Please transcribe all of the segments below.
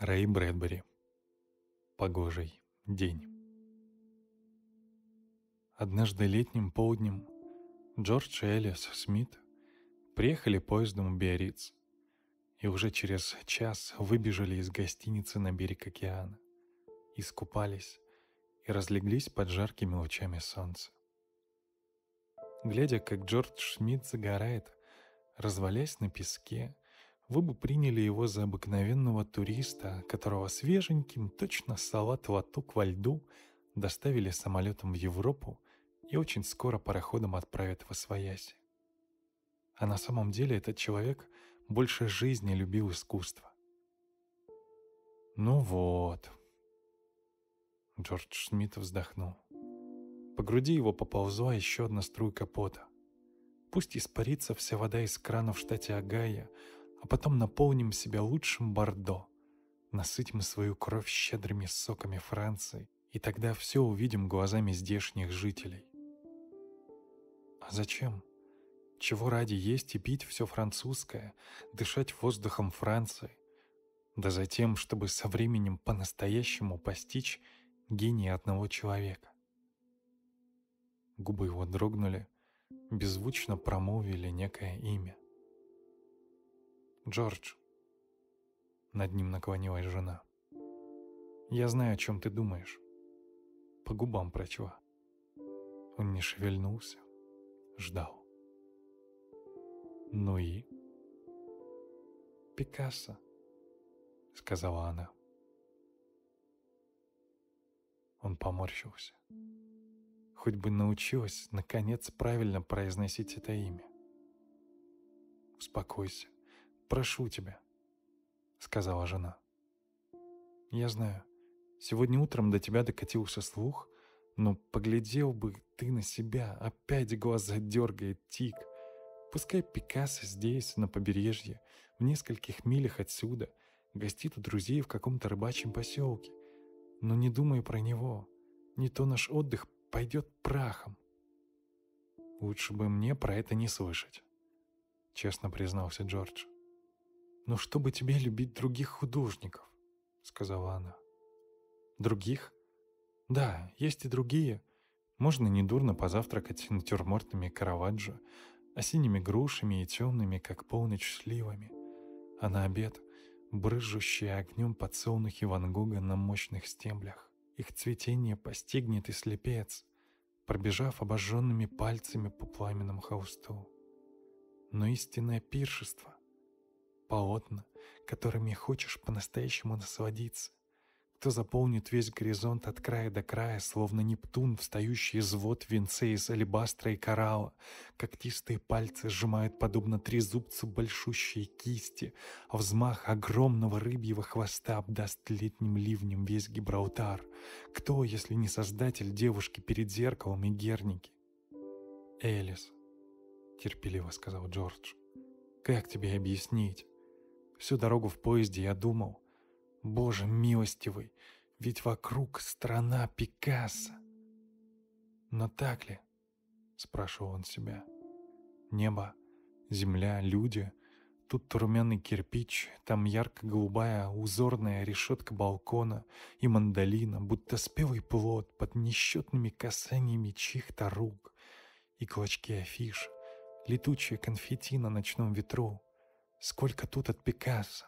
Рэй Брэдбери. Погожий день. Однажды летним полднем Джордж и Элис Смит приехали поездом в Биарриц и уже через час выбежали из гостиницы на берег океана, искупались и разлеглись под жаркими лучами солнца. Глядя, как Джордж Смит загорает, развалясь на песке, вы бы приняли его за обыкновенного туриста, которого свеженьким, точно салат-лоток во льду, доставили самолетом в Европу и очень скоро пароходом отправят в Освояси. А на самом деле этот человек больше жизни любил искусство. «Ну вот», — Джордж Смит вздохнул. По груди его поползла еще одна струйка пота. Пусть испарится вся вода из крана в штате Огайо, а потом наполним себя лучшим бордо, насытим свою кровь щедрыми соками Франции, и тогда все увидим глазами здешних жителей. А зачем? Чего ради есть и пить все французское, дышать воздухом Франции? Да затем, чтобы со временем по-настоящему постичь гений одного человека. Губы его дрогнули, беззвучно промолвили некое имя — «Джордж». Над ним наклонилась жена. «Я знаю, о чем ты думаешь». По губам прочла. Он не шевельнулся, ждал. «Ну и?» «Пикассо», — сказала она. Он поморщился. Хоть бы научилась, наконец, правильно произносить это имя. «Успокойся. «Прошу тебя», — сказала жена. «Я знаю, сегодня утром до тебя докатился слух, но поглядел бы ты на себя, опять глаза дергает тик. Пускай Пикассо здесь, на побережье, в нескольких милях отсюда, гостит у друзей в каком-то рыбачьем поселке. Но не думай про него, не то наш отдых пойдет прахом. Лучше бы мне про это не слышать, честно признался Джордж. «Но чтобы тебе любить других художников», — сказала она. «Других? Да, есть и другие. Можно недурно позавтракать натюрмортами Караваджо, осенними грушами и темными, как полночь, сливами. А на обед — брызжущие огнем подсолнухи Ван Гога на мощных стеблях. Их цветение постигнет и слепец, пробежав обожженными пальцами по пламенному холсту. Но истинное пиршество полотна, которыми хочешь по-настоящему насладиться. Кто заполнит весь горизонт от края до края, словно Нептун, встающий из вод венце из алебастра и коралла. Когтистые пальцы сжимают подобно трезубцу большущие кисти, а взмах огромного рыбьего хвоста обдаст летним ливнем весь Гибралтар. Кто, если не создатель девушки перед зеркалом и герники? «Элис», — терпеливо сказал Джордж, — «как тебе объяснить? Всю дорогу в поезде я думал, «Боже милостивый, ведь вокруг страна Пикассо». «Но так ли?» — спрашивал он себя. «Небо, земля, люди, тут румяный кирпич, там ярко-голубая узорная решетка балкона и мандолина, будто спелый плод под несчетными касаниями чьих-то рук, и клочки афиш, летучие конфетти на ночном ветру, Сколько тут от Пикассо,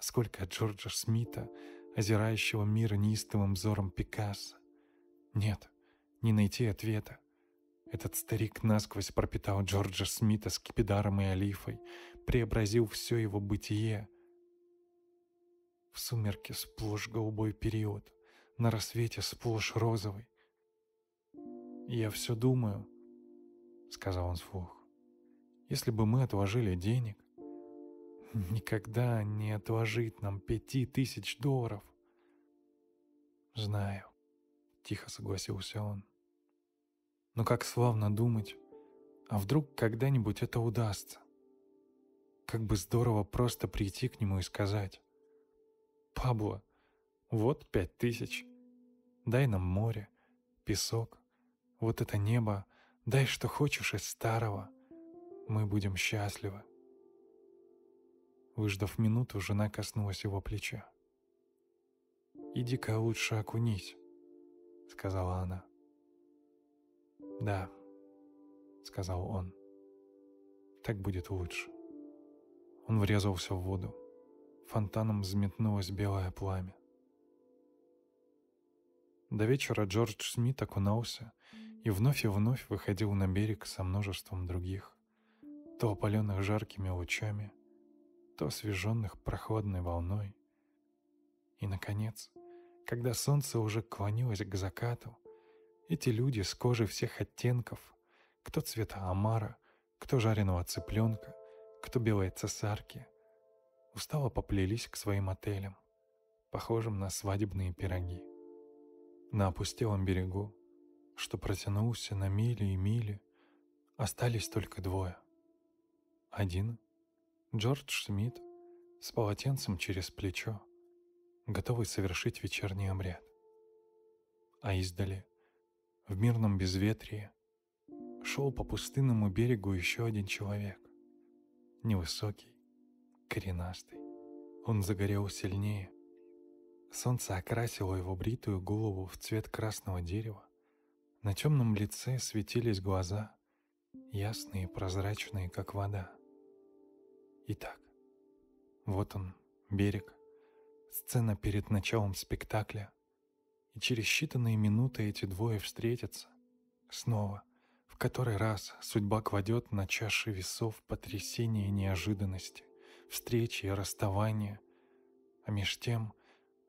сколько от Джорджа Смита, озирающего мир неистовым взором Пикассо. Нет, не найти ответа. Этот старик насквозь пропитал Джорджа Смита с кипидаром и олифой, преобразил все его бытие. В сумерке сплошь голубой период, на рассвете сплошь розовый. «Я все думаю», — сказал он вслух, — «если бы мы отложили денег, никогда не отложить нам пяти тысяч долларов. Знаю, тихо согласился он. Но как славно думать, а вдруг когда-нибудь это удастся? Как бы здорово просто прийти к нему и сказать, «Пабло, вот пять тысяч, дай нам море, песок, вот это небо, дай что хочешь из старого, мы будем счастливы». Выждав минуту, жена коснулась его плеча. «Иди-ка лучше окунись», — сказала она. «Да», — сказал он, — «так будет лучше». Он врезался в воду. Фонтаном взметнулось белое пламя. До вечера Джордж Смит окунался и вновь и вновь выходил на берег со множеством других, то опаленных жаркими лучами, то освеженных прохладной волной. И, наконец, когда солнце уже клонилось к закату, эти люди с кожей всех оттенков, кто цвета омара, кто жареного цыпленка, кто белой цесарки, устало поплелись к своим отелям, похожим на свадебные пироги. На опустелом берегу, что протянулся на мили и мили, остались только двое. Один — Джордж Смит с полотенцем через плечо, готовый совершить вечерний обряд. А издали, в мирном безветрии, шел по пустынному берегу еще один человек. Невысокий, коренастый. Он загорел сильнее — Солнце окрасило его бритую голову в цвет красного дерева. На темном лице светились глаза, ясные и прозрачные, как вода. Итак, вот он, берег, сцена перед началом спектакля, и через считанные минуты эти двое встретятся. Снова, в который раз судьба кладет на чаши весов потрясения и неожиданности, встречи и расставания, а меж тем —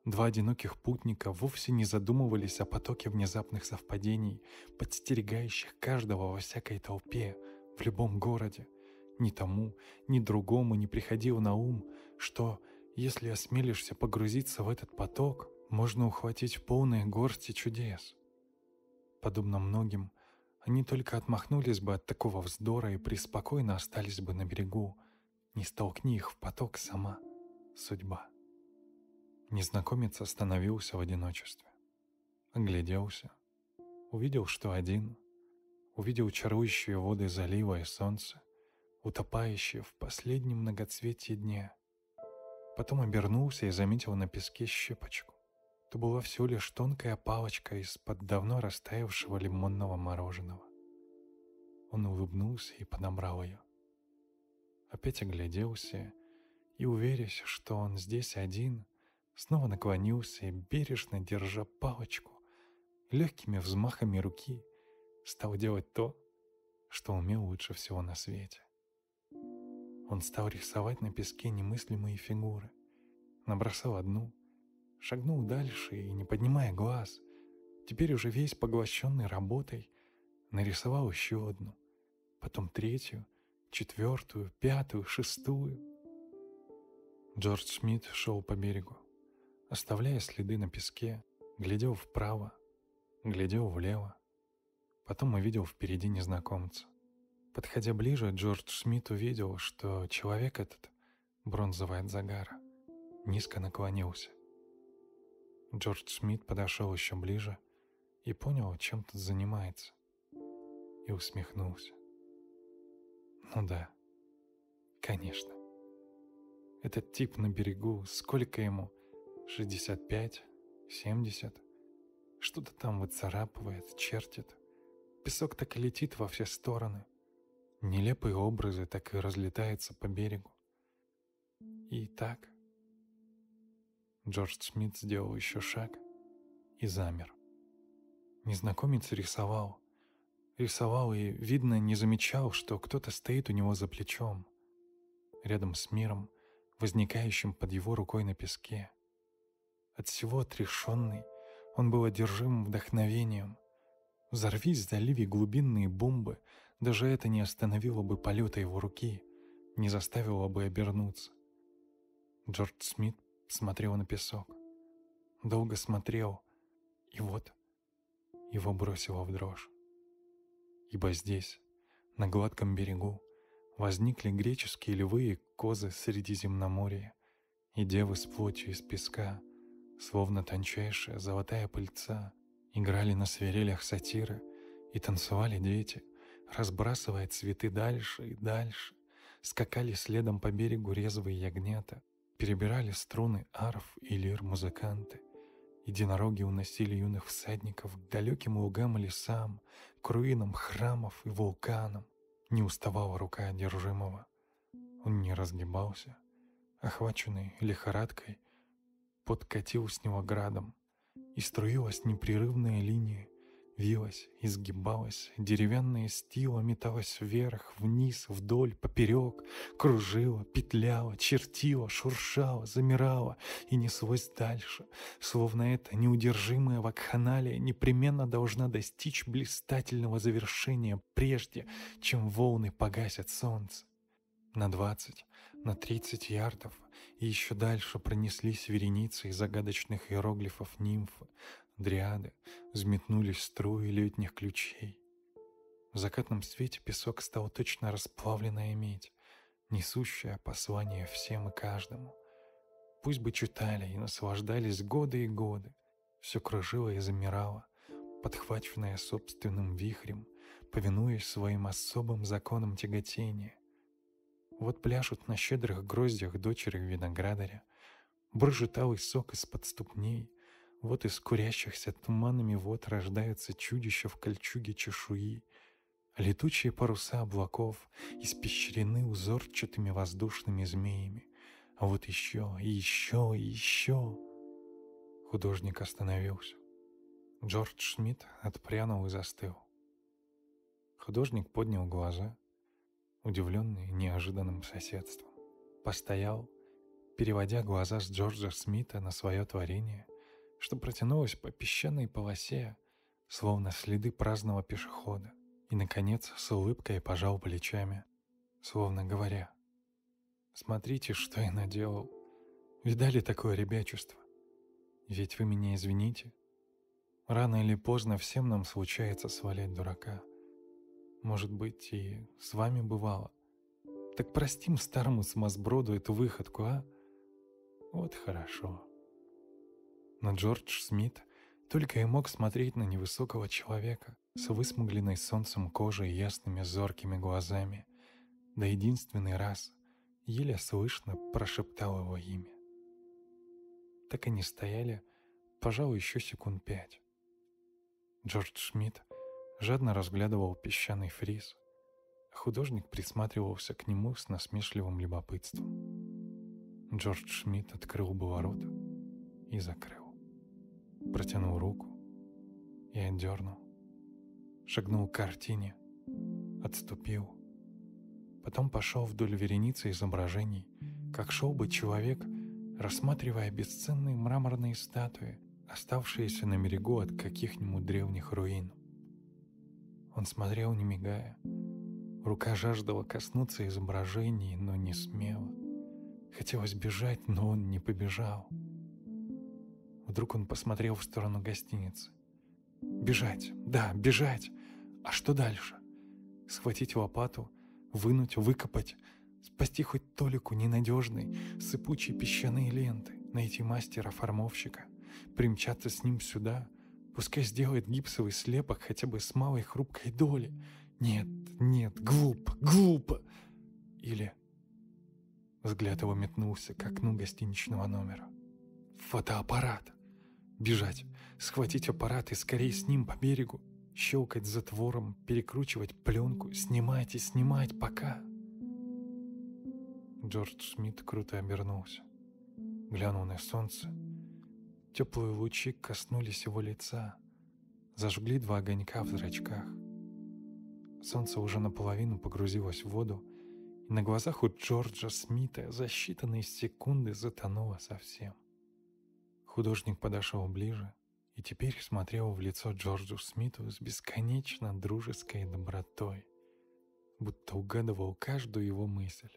Два одиноких путника вовсе не задумывались о потоке внезапных совпадений, подстерегающих каждого во всякой толпе, в любом городе. Ни тому, ни другому не приходило на ум, что, если осмелишься погрузиться в этот поток, можно ухватить полные горсти чудес. Подобно многим, они только отмахнулись бы от такого вздора и преспокойно остались бы на берегу, не столкни их в поток сама судьба. Незнакомец остановился в одиночестве. Огляделся. Увидел, что один. Увидел чарующие воды залива и солнце, утопающие в последнем многоцветии дня. Потом обернулся и заметил на песке щепочку. Это была всего лишь тонкая палочка из-под давно растаявшего лимонного мороженого. Он улыбнулся и подобрал ее. Опять огляделся и, уверясь, что он здесь один, снова наклонился и, бережно держа палочку, легкими взмахами руки стал делать то, что умел лучше всего на свете. Он стал рисовать на песке немыслимые фигуры, набросал одну, шагнул дальше и, не поднимая глаз, теперь уже весь поглощенный работой, нарисовал еще одну, потом третью, четвертую, пятую, шестую. Джордж Смит шел по берегу оставляя следы на песке, глядел вправо, глядел влево. Потом увидел впереди незнакомца. Подходя ближе, Джордж Смит увидел, что человек этот, бронзовый от загара, низко наклонился. Джордж Смит подошел еще ближе и понял, чем тут занимается, и усмехнулся. Ну да, конечно. Этот тип на берегу, сколько ему, 65, 70. Что-то там выцарапывает, чертит. Песок так и летит во все стороны. Нелепые образы так и разлетаются по берегу. И так... Джордж Смит сделал еще шаг и замер. Незнакомец рисовал. Рисовал и, видно, не замечал, что кто-то стоит у него за плечом. Рядом с миром, возникающим под его рукой на песке. От всего отрешенный, он был одержим вдохновением. Взорвись в заливе глубинные бомбы, даже это не остановило бы полета его руки, не заставило бы обернуться. Джордж Смит смотрел на песок. Долго смотрел, и вот его бросило в дрожь. Ибо здесь, на гладком берегу, возникли греческие львы и козы Средиземноморья, и девы с плотью из песка — словно тончайшая золотая пыльца, играли на свирелях сатиры и танцевали дети, разбрасывая цветы дальше и дальше, скакали следом по берегу резвые ягнята, перебирали струны арф и лир музыканты, Единороги уносили юных всадников к далеким лугам и лесам, к руинам храмов и вулканам. Не уставала рука одержимого. Он не разгибался, охваченный лихорадкой, подкатил с него градом, и струилась непрерывная линия, вилась, изгибалась, деревянная стила металась вверх, вниз, вдоль, поперек, кружила, петляла, чертила, шуршала, замирала и неслось дальше, словно эта неудержимая вакханалия непременно должна достичь блистательного завершения прежде, чем волны погасят солнце. На двадцать, на тридцать ярдов и еще дальше пронеслись вереницы загадочных иероглифов нимфы, дриады, взметнулись струи летних ключей. В закатном свете песок стал точно расплавленная медь, несущая послание всем и каждому. Пусть бы читали и наслаждались годы и годы, все кружило и замирало, подхваченное собственным вихрем, повинуясь своим особым законам тяготения, вот пляшут на щедрых гроздях дочери виноградаря, брыжет алый сок из-под ступней, вот из курящихся туманами вод рождаются чудища в кольчуге чешуи, летучие паруса облаков испещрены узорчатыми воздушными змеями, а вот еще, и еще, и еще. Художник остановился. Джордж Шмидт отпрянул и застыл. Художник поднял глаза — удивленный неожиданным соседством. Постоял, переводя глаза с Джорджа Смита на свое творение, что протянулось по песчаной полосе, словно следы праздного пешехода, и, наконец, с улыбкой пожал плечами, словно говоря, «Смотрите, что я наделал. Видали такое ребячество? Ведь вы меня извините. Рано или поздно всем нам случается свалять дурака». Может быть, и с вами бывало. Так простим старому смазброду эту выходку, а? Вот хорошо. Но Джордж Смит только и мог смотреть на невысокого человека с высмугленной солнцем кожей и ясными зоркими глазами, да единственный раз еле слышно прошептал его имя. Так они стояли, пожалуй, еще секунд пять. Джордж Шмидт жадно разглядывал песчаный фриз. Художник присматривался к нему с насмешливым любопытством. Джордж Шмидт открыл бы ворота и закрыл. Протянул руку и отдернул. Шагнул к картине, отступил. Потом пошел вдоль вереницы изображений, как шел бы человек, рассматривая бесценные мраморные статуи, оставшиеся на берегу от каких-нибудь древних руин. Он смотрел, не мигая. Рука жаждала коснуться изображений, но не смела. Хотелось бежать, но он не побежал. Вдруг он посмотрел в сторону гостиницы. Бежать, да, бежать. А что дальше? Схватить лопату, вынуть, выкопать, спасти хоть толику ненадежной, сыпучей песчаные ленты, найти мастера-формовщика, примчаться с ним сюда, Пускай сделает гипсовый слепок хотя бы с малой хрупкой доли. Нет, нет, глупо, глупо. Или... Взгляд его метнулся к окну гостиничного номера. Фотоаппарат. Бежать, схватить аппарат и скорее с ним по берегу. Щелкать затвором, перекручивать пленку, снимать и снимать, пока... Джордж Смит круто обернулся. Глянул на солнце Теплые лучи коснулись его лица, зажгли два огонька в зрачках. Солнце уже наполовину погрузилось в воду, и на глазах у Джорджа Смита за считанные секунды затонуло совсем. Художник подошел ближе и теперь смотрел в лицо Джорджу Смиту с бесконечно дружеской добротой, будто угадывал каждую его мысль.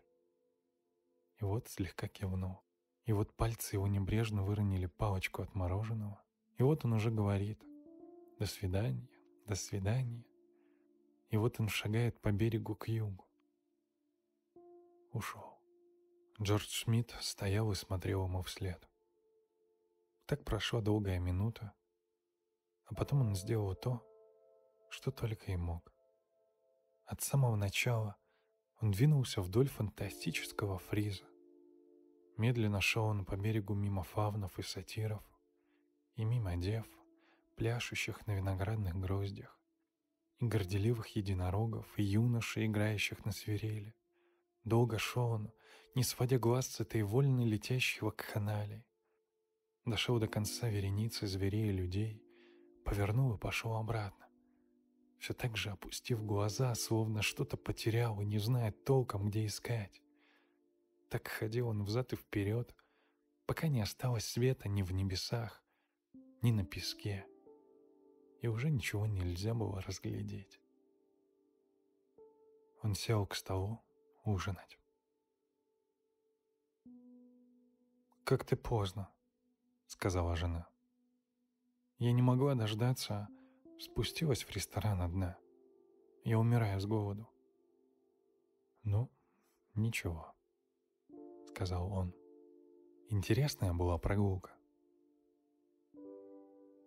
И вот слегка кивнул. И вот пальцы его небрежно выронили палочку от мороженого. И вот он уже говорит «До свидания, до свидания». И вот он шагает по берегу к югу. Ушел. Джордж Шмидт стоял и смотрел ему вслед. Так прошла долгая минута, а потом он сделал то, что только и мог. От самого начала он двинулся вдоль фантастического фриза, Медленно шел он по берегу мимо фавнов и сатиров, и мимо дев, пляшущих на виноградных гроздях, и горделивых единорогов, и юношей, играющих на свирели. Долго шел он, не сводя глаз с этой вольно летящего к канале. Дошел до конца вереницы зверей и людей, повернул и пошел обратно. Все так же опустив глаза, словно что-то потерял и не знает толком, где искать. Так ходил он взад и вперед, пока не осталось света ни в небесах, ни на песке, и уже ничего нельзя было разглядеть. Он сел к столу ужинать. «Как ты поздно», — сказала жена. Я не могла дождаться, спустилась в ресторан одна. Я умираю с голоду. «Ну, ничего», — сказал он. «Интересная была прогулка».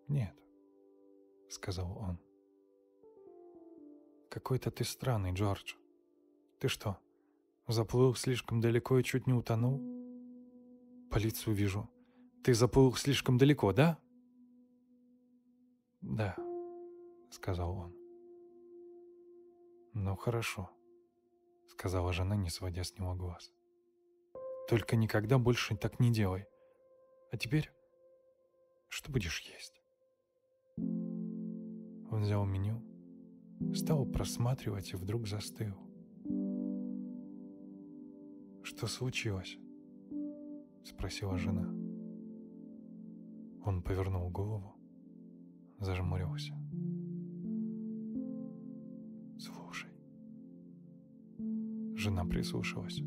«Нет», — сказал он. «Какой-то ты странный, Джордж. Ты что, заплыл слишком далеко и чуть не утонул? По лицу вижу. Ты заплыл слишком далеко, да?» «Да», — сказал он. «Ну хорошо», — сказала жена, не сводя с него глаз. «Только никогда больше так не делай. А теперь что будешь есть?» Он взял меню, стал просматривать и вдруг застыл. «Что случилось?» — спросила жена. Он повернул голову, зажмурился. «Слушай». Жена прислушалась.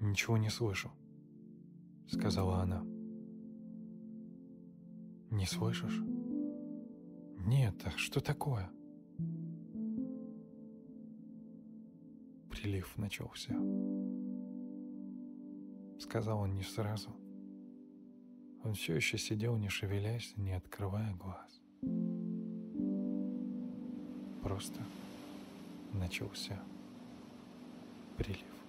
«Ничего не слышу», — сказала она. «Не слышишь?» «Нет, а что такое?» Прилив начался. Сказал он не сразу. Он все еще сидел, не шевелясь, не открывая глаз. Просто начался прилив.